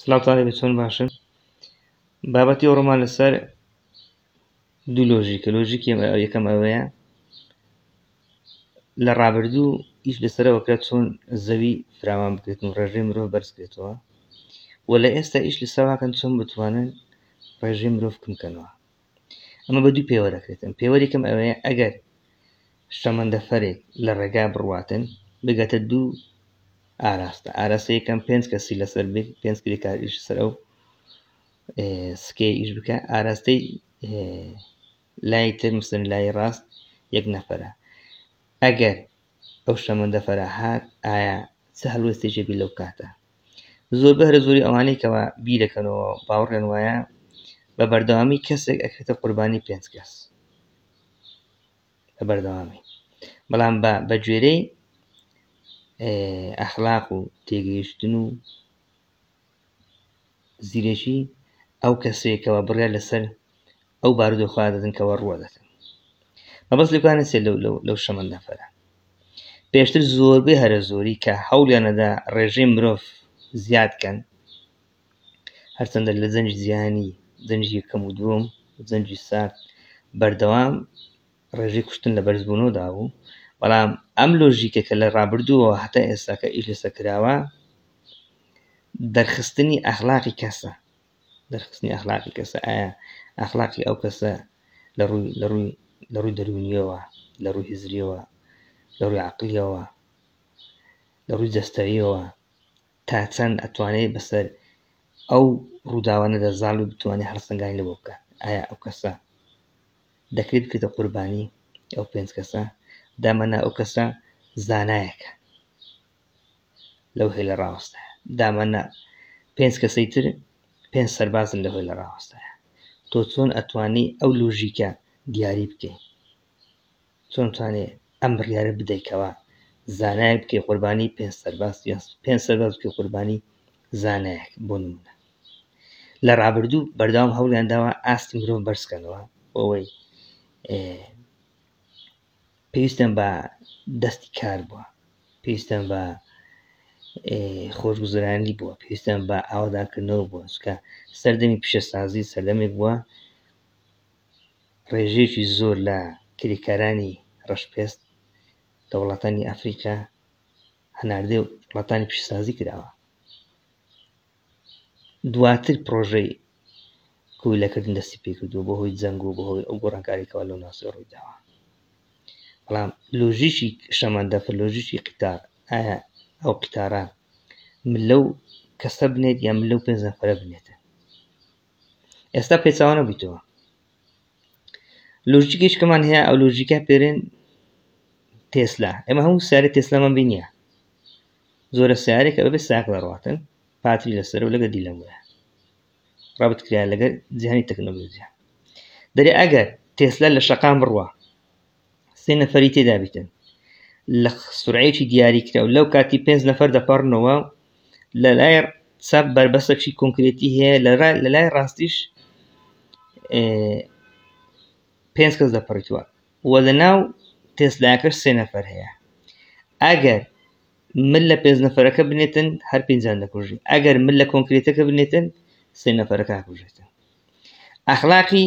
سلااوتانی بە چۆن باشن بابەتی ئەوڕۆمان لەسەر دوو لۆژیکە لۆژیکی یەکەم ئەوەیە لە ڕابردوو ئیش لەسەرەوە کرا چۆن زەوی فراوان بکرێت و ڕێژێ مرۆڤ بەرزکرێتەوە و لە ئێستا ئیش لە ساواکەن چۆن بتوانن ڕێژێ مرۆڤ کم بکەنەوە ئەمە بە دوو پێوە دەکرێتن پێوەێکم ئەوەیە ئەگەر شەمەندەفەرێک لە ڕێگا بڕاتن بگەتە دوو ئاراستە ئاراستە یەکەم پێنج کەسی لەسەر بێت پێنج کرێکاریش سەر ئەو سکێ ئیش بکە ئاراستەی لای تر مسن لای ڕاست یەک نەفرە ئەگەر ئەو شەمەندە فەراهات ئایا چ هەڵوێستێکی بیر لەو کاتە زۆر بەرە زۆری ئەوانەی کەەوە بیرەکەنەوە باوەڕێن وایە بە بەردەوامی کەسێک ئەکرێتە قوربانی پێنج کەس بە بەردەوامی بەڵام بە بەگوێرەی ئەخلاق و تێگەیشتن و زیرەکی ئەو کەسەیە کەوا بڕیار لەسەر ئەو بارودۆخە دەدن کەوا ڕووە دەکەن مەبەست لەکانە سێ لەو لەو لەو شەمەند نەفەرە پێشتر زۆربەی هەرە زۆری کە هەوڵیانەدا ڕێژەی مرۆڤ زیاد کەن هەرچەندە لە زەنج زیانی زەنجی یەکەم و دووەم زەنجی سارد بەردەوام ڕێژەی کوشتن لە بەرزبوونەوەدا بوو، بەڵام ئەم لۆژیکە کە لە ڕابردووەوە هەتا ئێستا کە ئیش لەسەر کراوە دەرخستنی ئەخلاقی کەسە دەرخستنی ئەخلاقی کەسە ئایا ئەخلاقی ئەو کەسە لە ڕووی لە ڕووی لە ڕووی دەروونیەوە لە ڕووی هزریەوە لە ڕووی عقلیەوە لە ڕووی جەستەیەوە تا چەند ئەتوانێت بەسەر ئەو ڕووداوانە دەزاڵ و بتوانێت هەڵسەنگانی لەوە بکات ئایا ئەو کەسە دەکرێت بکرێتە قوربانی ئەو پێنج کەسە دامەنا ئەو کەسە زانایەکە لەو هەیە لە ڕاوەستە دامەنا پێنج کەسەی تر پێنج سەربازن لەهۆی لە ڕاوەستە تۆ چۆن ئەتوانی ئەو لۆژیکە دیاری بکەین چۆن توانێ ئەم بڕیارە بدەی کەوا زانایەک بکەی قوربانی پێنج سەرباز یان پێنج سەرباز بکەی قوربانی زانایەک بۆ نمونە لە ڕابردوو بەردەوام هەوڵیان داوە ئاستی مرۆڤ بەرزکەنەوە بۆەوەی پێویستیان بە دەستی کار بووە پێویستیان بە خۆشگوزرانی بووە پێویستیان بە ئاواداکردنەوە بووە چکە سەردەمی پیشەسازی سەردەمێک بووە ڕێژەیەکی زۆر لە کریکارانی ڕەشپێست لە وڵاتانی ئەفریقا هەناردەی وڵاتانی پیشسازی کراوە دواتر پرۆژەی کویلەکردن دەستی پێکردووە بۆ هۆی جەنگ و بەهۆی ئەو گۆڕانکاریکەوە لەو ناسۆ ڕوویداوە بەڵام لۆژیکی شەمەندەفر لۆژیکی قیتار ئایا ئەو قیتارە من لەو کەسە بنێت یان من لەو پێنج نەفرە بنێتە ئێستا پێچوانە بوویتەوە لوژیکیشکەمان هەیە ئەو لوژیکە پێرێن تێسلا ئێمە هەموو ساری تێسلامان بینیە زۆرە سارێک کە بەبێ ساق دەڕاتن پاتری لەسەر و لەگە دیلە وە ڕابت کرا لەگەر جیهانی تەکنۆلۆژیا دەرێ ئەگەر تێسلا لە شەقام بڕوە سێ نەفەری تێدا بیتن لە سرعەیەکی دیاری کرا و لەو کاتی پێنج نەفەر دەپەڕنەوە لە لای چاپ بەربەسەکی کۆنکرێتی هەیە لە لای ڕاستیش پێنج کەس دەپڕیتوە و لە ناو تێسلاکەش سێ نەفەر هەیە ئەگەر من لە پێنج نەفەرەکە بنێتن هەر پێنجان دەکوژی ئەگەر من لە کۆنکرێتەکە بنێتن سێ نەفەرەکە کوژێتن ئەخلاقی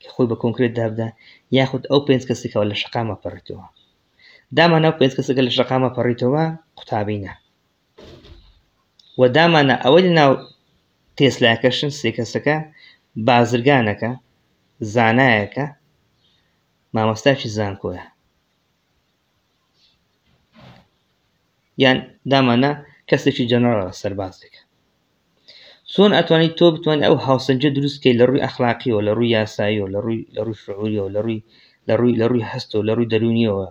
کە خۆی بە کۆنکرێت دابدا یاخود ئەو پێنج کەسێکەوە لە شقامە پەڕێتەوە دامانە ئەو پێنج کەسەکە لە شقامە پەڕیتەوە قوتابینە و دامانە ئەوەی لە ناو تێسلاکەشن سێ کەسەکە بازرگانەکە زانایەکە مامۆستاشی زانکۆیە یان دامانە کەسێکی جەنەڕە سەربازێک چۆن ئەتوانی تۆ بتوانانی ئەو هاوسەنجە دروستکەی لە ڕووی ئەخلاقیەوە لە ڕووی یاسایی و لە ڕووی لە ڕووی شعوریەوە لە ڕووی لە ڕووی لە ڕووی هەست و لە ڕووی دەرونیەوە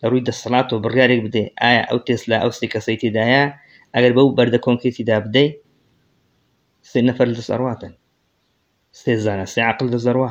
لە ڕووی دەسەڵات و بڕیارێک بدەێ ئایا ئەو تێسلا ئەو سێ کەسەی تێدایە ئەگەر بەو بەردە کۆنکرێتیدا بدەیت سێ نەفەر دەست ئەڕاتن سێ زانە سێ عقل دەزەڕوە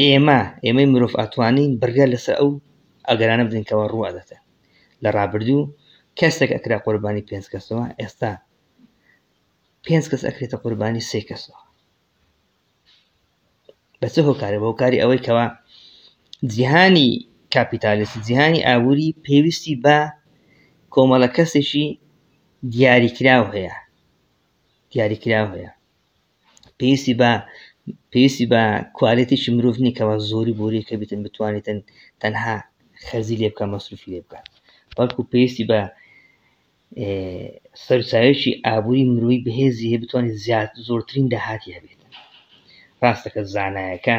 ئێمە، ئێمەی مرۆڤ ئەتوانین بڕیار لەسەر ئەو ئەگەرانە بدەین کەوا ڕوو ئەداتن. لە ڕابردوو کەسێک ئەکرا قوربانی پێنج کەسەوە، ئێستا پێنج کەس ئەکرێتە قوربانی سێ کەسەوە. بە چ هۆکارە بە هۆکاری ئەوەی کەوا جیهانی کاپیتالیستی جیهانی ئابووری پێویستی بە کۆمەڵە کەسێکی دیاریکراو هەیە دیاریکراو هەیە پێویستی بە پێویستی بە کوالێتێکی مرۆڤ نیە کەوا زۆری بۆری کە بتن بتوانێتن تەنها خەرزی لێ بکە مەسروفی لێ بکات بەڵکو پێویستی بە سەرچاوێکی ئابووری مرۆی بەهێزی هەیە بتوانێت زیاد زۆرترین داهاتی هەبێت ڕاستەکە زانایەکە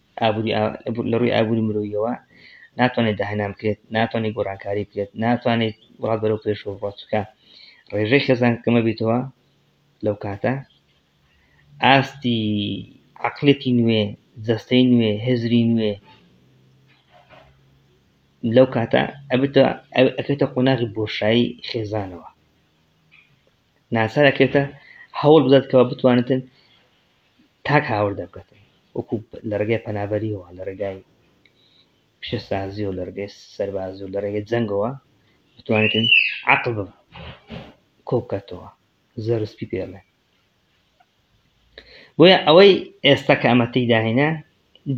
ئابوری لەڕوی ئابوری مرۆییەوە ناتوانێت داهێنان بکرێت ناتوانێت گۆرانکاری بکرێت ناتوانێت وڵات بەرەو پێشەوە بڕات چکە ڕێژەی خێزان کەمە بیتەوە لەو کاتە ئاستی عقلێتی نوێ جەستەی نوێ هزری نوێ لەو کاتە ئەبێتە ئەکەێتە قۆناغی بۆشایی خێزانەوە ناچار ئەکرێتە هەوڵ بدات کەەوە بتوانێتن تاک هاوردە بکەن وەکو لە ڕێگای پەنابەریەوە لە ڕێگای پیشەسازی و لە ڕێگەی سەربازی و لە ڕێگەی جەنگەوە بتوانێتن عقل بە کۆبکاتەوە زەرسپی پێڵێ بۆیە ئەوەی ئێستا کە ئەمە تێداهێنە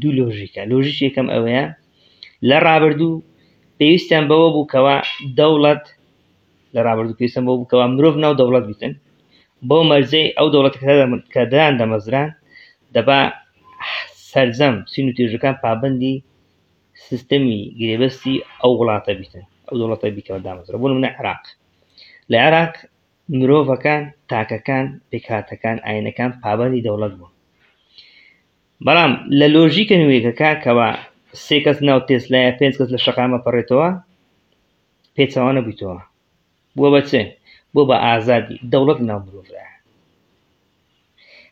دوو لۆژیکە لۆژیک یەکەم ئەوەیە لە ڕابردوو پێویستیان بەوە بوو کەوا دەوڵەت لە ڕابردوو پێویستم بۆ بکەوە مرۆڤ ناو دەوڵەت بتن بۆ مەرجەی ئەو دەوڵەت کە دەیان دەمەزران دەبا سەرجەم سین و توێژەکان پابندی سیستەمی گرێبەستی ئەو وڵاتە بیتن ئەو دەوڵەتە بیکەوە دامەزرە بۆ منە عراق لە عراق مرۆڤەکان تاکەکان پێکهاتەکان ئاینەکان پابندی دەوڵەت بوون بەڵام لە لۆژیکە نوێیەکەکە کەوا سێ کەس ناو تێسلایە پێنج کەس لە شەقامە پەڕێتەوە پێچەوانە بوویتەوە بووە بە چێ بۆ بە ئازادی دەوڵەت لەناو مرۆڤدا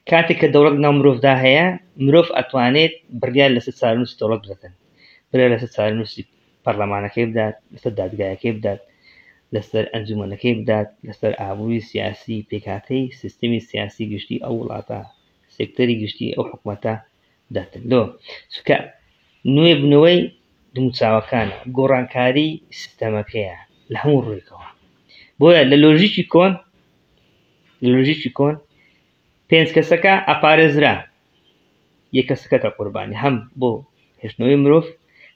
کاتێک کە دەوڵەت لەناو مرۆڤدا هەیە مرۆڤ ئەتوانێت بڕیار لەسەر چارنووسی دەوڵەت بدەن برای لەسەر چارنووسی پەرلەمانەکەی بدات لەسەر دادگایەکەی بدات لەسەر ئەنجومەنەکەی بدات لەسەر ئابووری سیاسی پێکاتەی سیستمی سیاسی گشتی ئەو وڵاتە سێکتەری گشتی ئەو حکومەتە دەکەن لۆ چکە نوێ بنەوەی دموچاوەکانە گۆڕانکاری سیستەمەکەیە لە هەموو ڕوویکەوە بۆیە لە لۆژیکی کۆن لە لۆژیکی کۆن پێنج کەسەکە ئەپارێزرا یە کەسەکەکە قوربانی هەم بۆ هێشتنەوەی مرۆڤ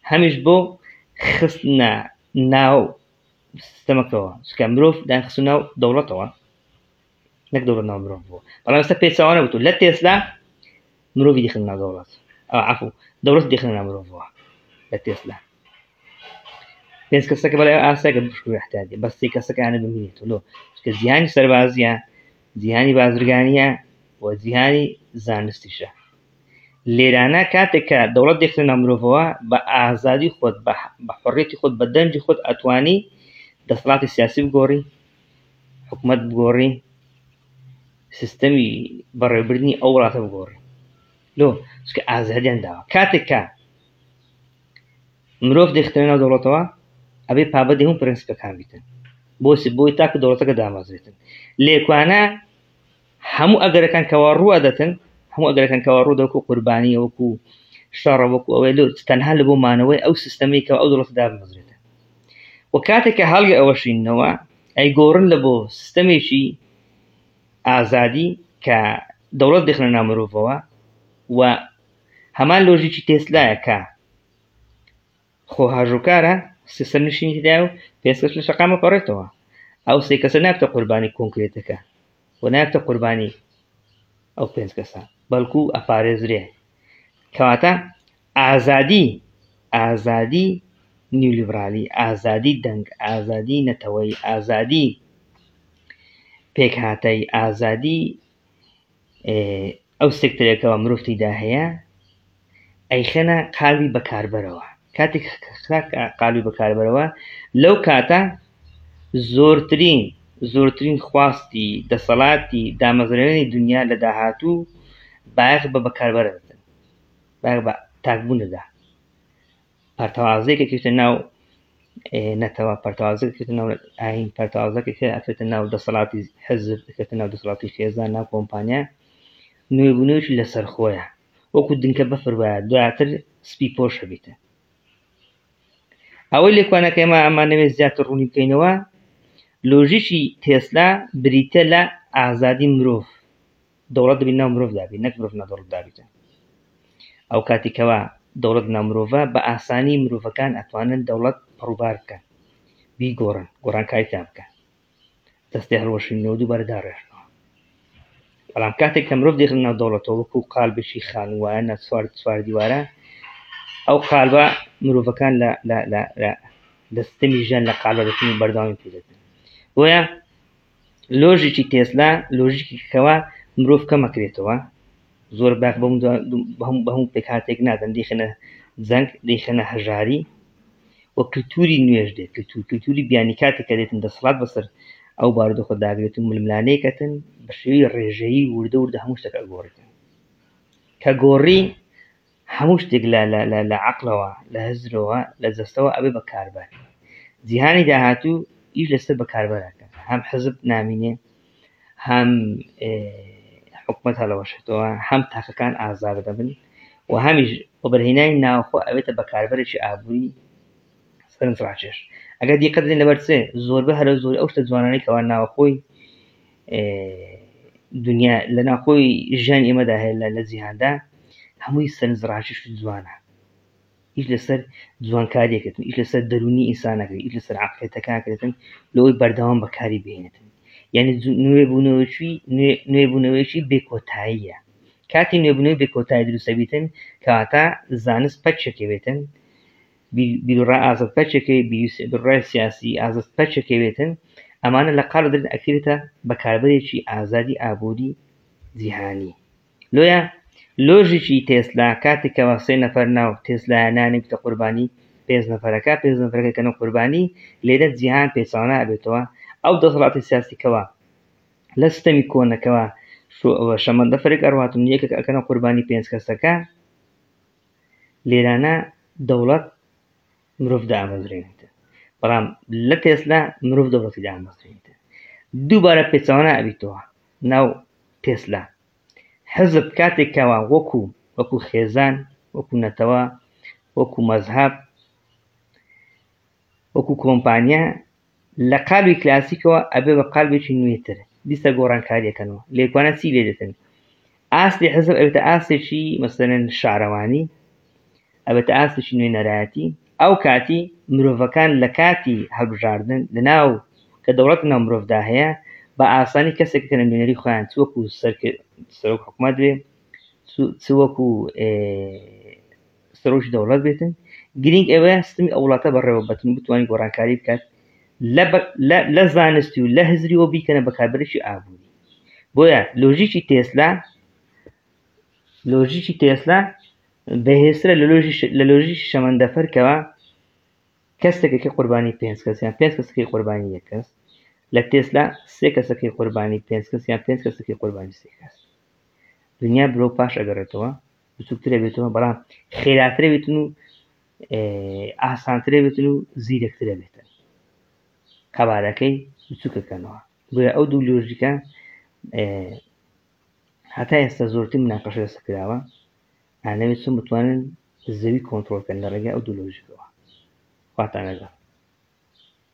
هەمیش بۆ خستنە ناو سیستەمەکەەوە چکە مرۆڤ داخست ناو دەوڵەتەوە نەک دەوڵەتنامە مرۆڤ بووە بەڵام ئێستا پێچەوانە بوو لە تێسلا مرۆڤی دیخن ناو دەوڵەت عفو دەوڵەت دیخن ناو مرۆڤەوە لە تێسلا پێنج کەسەکە بەڵێ ئاسایکە بشکر احتیاجی بەس سی کەسەکانە بمینێت لۆ کە جیهانی سەربازیە جیهانی بازرگانیە و جیهانی زانستیشە لێرانە کاتێک کە دەوڵەت دەخنە مرۆڤەوە بە ئازادی خۆت بە حڕێتی خۆت بە دەنجی خۆت ئەتوانی دەسڵاتی سیاسی بگۆڕی حکومەت بگۆڕی سیستەمی بەڕێوبردنی ئەو وڵاتە بگۆڕی لۆ چکە ئازادیان داوە کاتێک کە مرۆڤ دەختێنە ناو دەوڵەتەوە ئەبێ پابەدی هەموو پرەنسیپەکان بیتن بۆسی بۆی تاکو دەوڵەتەکە دامەزرێتن لێکوانە هەموو ئەگەرەکان کەوا ڕووا دەتن هەموو ئەگەرەکان کەوا ڕوو دەوەکو قوربانیە وەکو شەڕە وەکو ئەوەی لۆ تەنها لە بۆ مانەوەی ئەو سیستەمی کە ئەو دڵەت دابمەزرێتە و کاتێک کە هەڵگە ئەوەشینەوە ئەی گۆڕن لە بۆ سیستەمێکی ئازادی کە دەوڵەت دەخنە نامرۆڤەوە و هەمان لۆژیکی تێسلایە کە خۆ هاژوکارە سیستەم نشینی دا و پێسکەش لە شەقامە پەڕێتەوە ئەو سێ کەسە نابتە قوربانی کۆنکرێتەکە و نابتە قوربانی ئەو پێنج کەسە بەڵکو ئەپارێزرێ کەواتە ئازادی ئازادی نیولیبرالی ئازادی دەنگ ئازادی نەتەوەی ئازادی پێکهاتەی ئازادی ئەو سێکتەرە کەوا مرۆڤ تێیدا هەیە ئەیخەنە قاوی بەکاربەرەوە کاتێک قاوی بەکاربەرەوە لەو کاتە زۆرترین زۆرترین خواستی دەسەڵاتی دامەزرێنی دنیا لە داهاتوو باخ بە بەکاربەرەکەن باخ بە تاکبوونەدا پەرتەوازەیەک کەوتە ناو نەتەوە پەرتازە کەوتە ناو ئاین پەرتازەکە کە ئەکەوتە ناو دەسەڵاتی حەزب کەوتە ناو دەسەڵاتی خێزان ناو کۆمپانیا نوێبوونەوەش لەسەر خۆیە وەکو دنکە بەفر وایە دواتر سپی پۆشە بیتە ئەوەی لێکوانەکە ئێمە ئەمانەوێت زیاتر ڕوونی بکەینەوە لۆژیکی تێسلا بریتە لە ئازادی مرۆڤ دەوڵەت دەبی ناو مرۆڤ دابی نەک مرۆڤ ناو دەوڵەت دابیتن ئەو کاتی کەوا دەوڵەت ناو مرۆڤە بە ئاسانی مرۆڤەکان ئەتوانن دەوڵەت پڕوبار بکەن بیگۆڕن گۆڕانکاریتان بکەن دەستی هەڵوەشینەوە دووبارە داڕێژنەوە بەڵام کاتێک کە مرۆڤ دێخن ناو دەوڵەتەوە وەکو قال بشی خانووایە نە سوار سوار دیوارە ئەو قالبە مرۆڤەکان لە لە لە لە دەستمی ژیان لە قالبەکانی بەردەوامی پێدەکەن بۆیە لۆژیکی تێسلا لۆژیکی کەوا مرۆڤ کەمەکرێتەوە زۆر باک بەم بەهموو پێکاتێک نادەن دیخەنە جەنگ دیخەنە هەژاری وە کللتوری نوێژ دێت کللتور کللتوری بیانی کاتێک کە دێتن دەسڵات بەسەر ئەو بارودۆخە داگرێت و ململانەیەکەتن بە شێوی ڕێژەیی وردە وردە هەموو شتەکە گۆڕێتن کە گۆڕی هەموو شتێک لە لە لە لە عەقلەوە، لە هزرەوە، لە جەستەوە ئەبێ بە کاربەر. جیهانی داهاتوو ئیش لەسەر بەکاربەر ئەکات. هەم حزب نامینێ، هەم حکومەت هەڵەوەشێتەوە، هەم تاکەکان ئازاد دەبن و هەمیش وەبەرهێنانی ناوخۆ ئەبێتە بەکاربەرێکی ئابووری سەرنج ڕاکێش ئەگەر دیقەت بدەین لەبەر چێ زۆربە هەرە زۆر ئەو شتە جوانانەی کەوا ناوەخۆی دنیا لە ناخۆی ژیان ئێمەدا هەیە لە لە جیهاندا هەمووی سەرنج ڕاکێش جوانە هیچ لەسەر جوانکاریەکەتن هیچ لەسەر دەرونی ئینسانەکەی هیچ لەسەر عقلێتەکانکردن لەوەی بەردەوام بەکاری بهێنێتن یعنی نوێ بوونەوەی نوێ بوونەوەیکی بێکۆتاییە کاتی نوێبنەوەی بێکۆتای دروستەبیتن کەواتە زانست پەکێکەوێتن بیروڕا ئازاد پەرچەکەی بیوسێ بیروڕای سیاسی ئازاد پەرچەکەوێتن ئەمانە لە قاڵب دەرن ئەکرێتە بەکاربەرێکی ئازادی ئابووری جیهانی لۆیە لۆژیکی تێسلا کاتێک کەوا سێ نەفەر ناو تێسلایانانی بتە قوربانی پێنج نەفەرەکە پێنج نەفەرەکە کەنە قوربانی لێرە جیهان پێچەوانە ئەبێتەوە ئەو دەسەڵاتی سیاسی کەوا لە سیستەمی کۆنەکەوە شەمەندە فەرێک ئەڕواتن یەکێک ئەکەنە قوربانی پێنج کەسەکە لێرانە دەوڵەت مرۆڤ دامەزرێنێتە بەڵام لە تێسلا مرۆڤ دەوڵەتی دامەزرێنێتە دووبارە پێچوانە ئەبیتەوە ناو تێسلا حەزب کاتێک کاوان وەکو وەکو خێزان وەکو نەتەوە وەکو مەزهاب وەکو کۆمپانیا لە قالبی کلاسیکەوە ئەبێ بە قالبێکی نوێتر بیستە گۆڕانکاریەکەنەوە لێکوانە چی لێ دەتن ئاستی حزب ئەوێتە ئاستێکی مەسەرەن شارەوانی ئەبێتە ئاستێکی نوێنەرایەتی ئەو کاتی مرۆڤەکان لە کاتی هەڵبژاردن لەناو کە دەوڵەت ناو مرۆڤدا هەیە بە ئاسانی کەسێک کە نوێنەری خۆیان وەکو سەرۆک حکوومەت بێ چ وەکو سەرۆکی دەوڵەت بێتن گرنگ ئەوەیە سیستمی ئەو وڵاتە بەڕێوە بەتن و بتوانین گۆڕانکاری بکات لە زانستی و لە هزریەوە بیکەنە بەکاربرێکی ئابووری بۆیە لۆژیکی تێسلا لۆژیکی تێسلا بەهێسترە لە لۆژی شەمەندەفەرکەوە کەسێکەکە قوربانی پێنج کەسیان پێنج کەسەکەی قوربانی یەک کەس لە تێسلا سێ کەسەکەی قوربانی پێنج کەسیان پێنج کەسەکەی قوربانی سێ کەس دنیا برۆ پاش ئەگەڕێتەوە بچووکترە بێتەوە بەڵام خێراترە بێتن و ئاسانترە بێتن و زیرەکترە بێتن قەبارەکەی بچووکەکەنەوە بۆیە ئەو دوو لۆژیکە هەتا ئێستا زۆرتر مناقەشە لەسە کراوە ئانەوێت چون بتوانن زەوی کۆنتترۆلکەن لە ڕێگە ئەو دوو لۆژیکەوە خواتان لەگەڵ